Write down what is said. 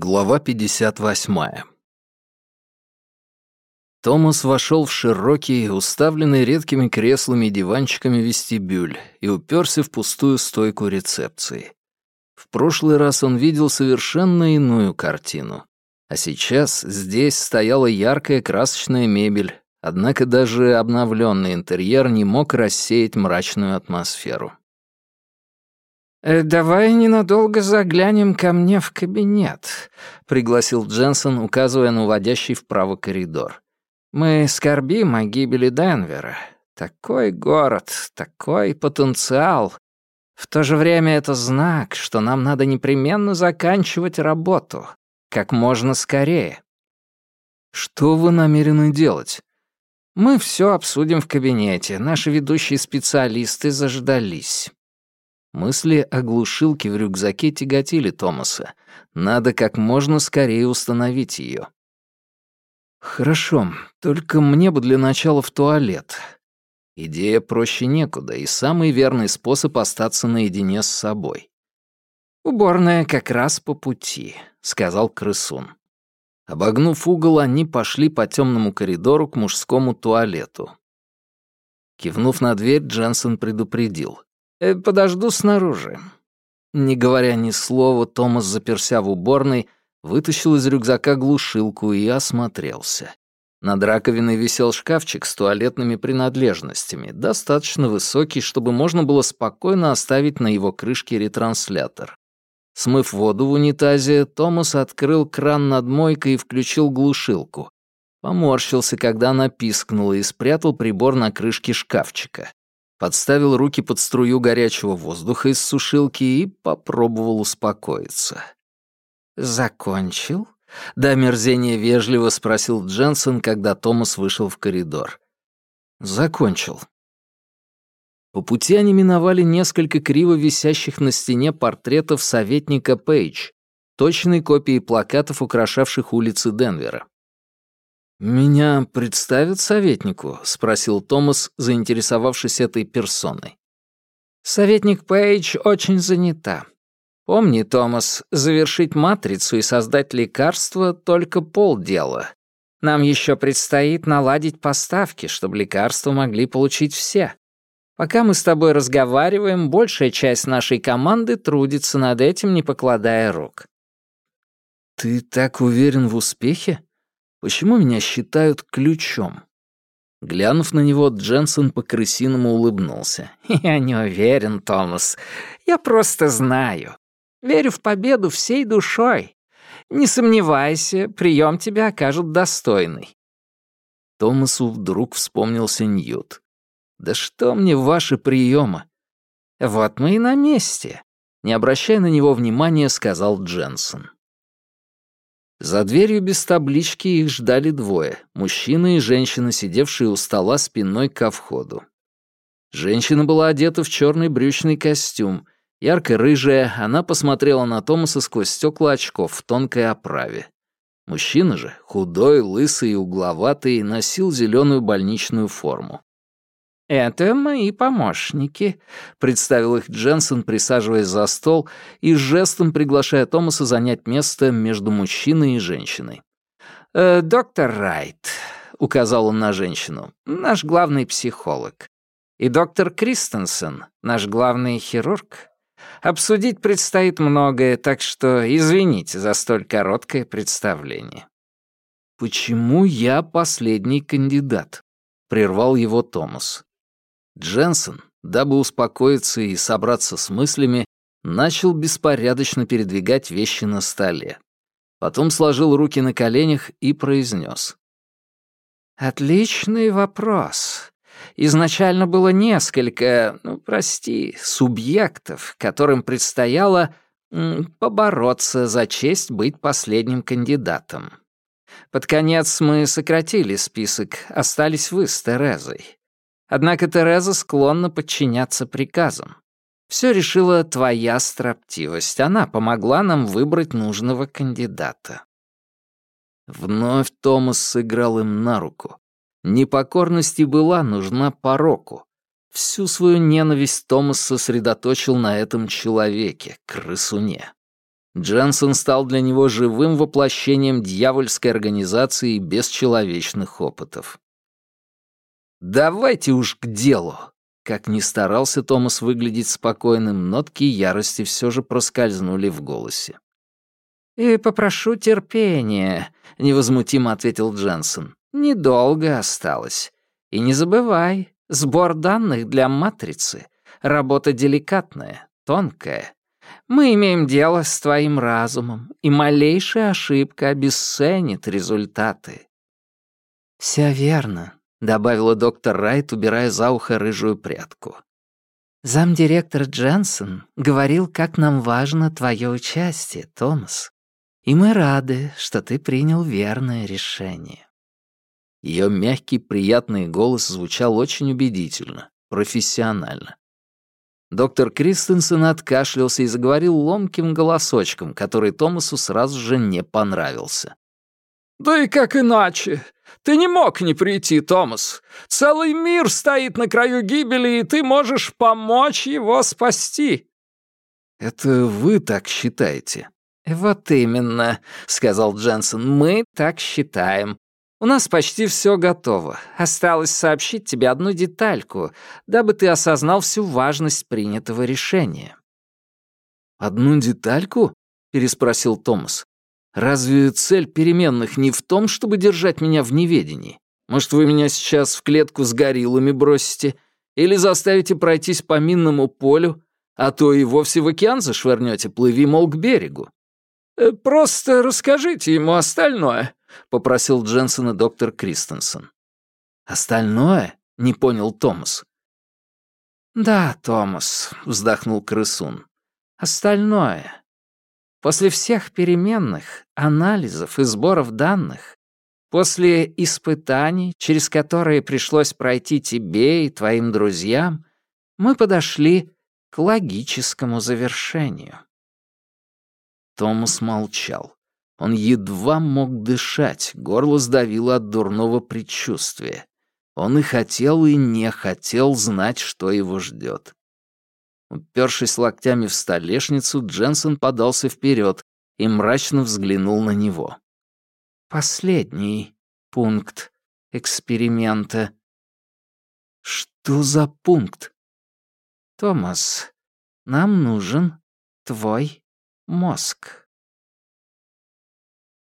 Глава 58. Томас вошел в широкий, уставленный редкими креслами и диванчиками вестибюль и уперся в пустую стойку рецепции. В прошлый раз он видел совершенно иную картину. А сейчас здесь стояла яркая красочная мебель, однако даже обновленный интерьер не мог рассеять мрачную атмосферу. Э, «Давай ненадолго заглянем ко мне в кабинет», — пригласил Дженсен, указывая на уводящий вправо коридор. «Мы скорбим о гибели Денвера. Такой город, такой потенциал. В то же время это знак, что нам надо непременно заканчивать работу. Как можно скорее». «Что вы намерены делать?» «Мы все обсудим в кабинете. Наши ведущие специалисты заждались». Мысли о глушилке в рюкзаке тяготили Томаса. Надо как можно скорее установить ее. «Хорошо, только мне бы для начала в туалет». Идея проще некуда и самый верный способ остаться наедине с собой. «Уборная как раз по пути», — сказал крысун. Обогнув угол, они пошли по темному коридору к мужскому туалету. Кивнув на дверь, Дженсен предупредил. Э, «Подожду снаружи». Не говоря ни слова, Томас заперся в уборной, вытащил из рюкзака глушилку и осмотрелся. Над раковиной висел шкафчик с туалетными принадлежностями, достаточно высокий, чтобы можно было спокойно оставить на его крышке ретранслятор. Смыв воду в унитазе, Томас открыл кран над мойкой и включил глушилку. Поморщился, когда она пискнула, и спрятал прибор на крышке шкафчика подставил руки под струю горячего воздуха из сушилки и попробовал успокоиться. «Закончил?» — до мерзения вежливо спросил Дженсен, когда Томас вышел в коридор. «Закончил». По пути они миновали несколько криво висящих на стене портретов советника Пейдж, точной копии плакатов, украшавших улицы Денвера. «Меня представят советнику?» — спросил Томас, заинтересовавшись этой персоной. «Советник Пейдж очень занята. Помни, Томас, завершить матрицу и создать лекарство — только полдела. Нам еще предстоит наладить поставки, чтобы лекарства могли получить все. Пока мы с тобой разговариваем, большая часть нашей команды трудится над этим, не покладая рук». «Ты так уверен в успехе?» Почему меня считают ключом? Глянув на него, Дженсен по-крысиному улыбнулся. «Я не уверен, Томас. Я просто знаю. Верю в победу всей душой. Не сомневайся, прием тебя окажут достойный». Томасу вдруг вспомнился Ньют. «Да что мне ваши приемы?» «Вот мы и на месте», — не обращая на него внимания, сказал Дженсен. За дверью без таблички их ждали двое — мужчина и женщина, сидевшие у стола спиной ко входу. Женщина была одета в черный брючный костюм. Ярко-рыжая, она посмотрела на Томаса сквозь стекла очков в тонкой оправе. Мужчина же, худой, лысый и угловатый, носил зеленую больничную форму. «Это мои помощники», — представил их Дженсен, присаживаясь за стол и жестом приглашая Томаса занять место между мужчиной и женщиной. «Э, «Доктор Райт», — указал он на женщину, — «наш главный психолог. И доктор Кристенсен, наш главный хирург. Обсудить предстоит многое, так что извините за столь короткое представление». «Почему я последний кандидат?» — прервал его Томас. Дженсен, дабы успокоиться и собраться с мыслями, начал беспорядочно передвигать вещи на столе. Потом сложил руки на коленях и произнес. «Отличный вопрос. Изначально было несколько, ну, прости, субъектов, которым предстояло побороться за честь быть последним кандидатом. Под конец мы сократили список, остались вы с Терезой. Однако Тереза склонна подчиняться приказам. Все решила твоя строптивость. Она помогла нам выбрать нужного кандидата. Вновь Томас сыграл им на руку. Непокорность и была нужна пороку. Всю свою ненависть Томас сосредоточил на этом человеке, крысуне. Дженсен стал для него живым воплощением дьявольской организации и бесчеловечных опытов. «Давайте уж к делу!» Как ни старался Томас выглядеть спокойным, нотки ярости все же проскользнули в голосе. «И попрошу терпения», — невозмутимо ответил Дженсен. «Недолго осталось. И не забывай, сбор данных для матрицы — работа деликатная, тонкая. Мы имеем дело с твоим разумом, и малейшая ошибка обесценит результаты». «Все верно», — добавила доктор Райт, убирая за ухо рыжую прядку. «Замдиректор Дженсен говорил, как нам важно твое участие, Томас. И мы рады, что ты принял верное решение». Ее мягкий, приятный голос звучал очень убедительно, профессионально. Доктор Кристенсен откашлялся и заговорил ломким голосочком, который Томасу сразу же не понравился. «Да и как иначе? Ты не мог не прийти, Томас. Целый мир стоит на краю гибели, и ты можешь помочь его спасти». «Это вы так считаете?» «Вот именно», — сказал Дженсен, — «мы так считаем. У нас почти все готово. Осталось сообщить тебе одну детальку, дабы ты осознал всю важность принятого решения». «Одну детальку?» — переспросил Томас. Разве цель переменных не в том, чтобы держать меня в неведении? Может, вы меня сейчас в клетку с гориллами бросите? Или заставите пройтись по минному полю? А то и вовсе в океан зашвырнете, плыви, мол, к берегу». Э, «Просто расскажите ему остальное», — попросил Дженсона доктор Кристенсен. «Остальное?» — не понял Томас. «Да, Томас», — вздохнул крысун. «Остальное. После всех переменных, анализов и сборов данных, после испытаний, через которые пришлось пройти тебе и твоим друзьям, мы подошли к логическому завершению. Томас молчал. Он едва мог дышать, горло сдавило от дурного предчувствия. Он и хотел, и не хотел знать, что его ждет. Упершись локтями в столешницу, Дженсен подался вперед и мрачно взглянул на него. «Последний пункт эксперимента». «Что за пункт?» «Томас, нам нужен твой мозг».